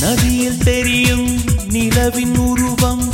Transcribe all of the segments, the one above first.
நதியில் தெரியும் நிலவின் உருவம்.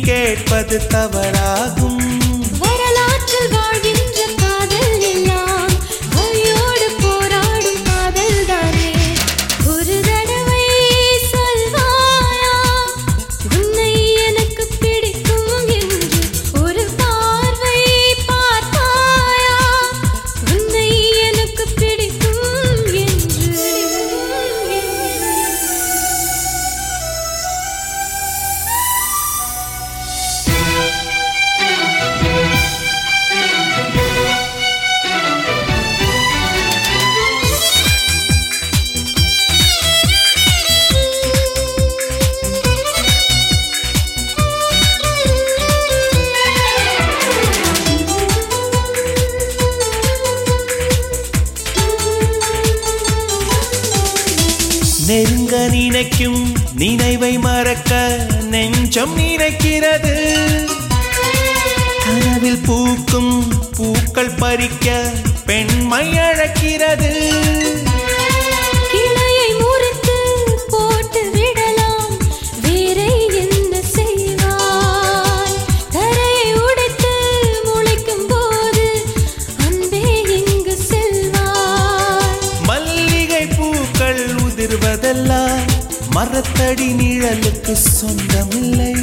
கேட்பது தவறாகும். நெருங்க நினைக்கும் நினைவை மறக்க நெஞ்சம் நினைக்கிறது. கனவில் பூக்கும் பூக்கள் பறிக்க பெண்மை அழைக்கிறது. வாரத்தடி நிழலுக்கு சொந்தமில்லை.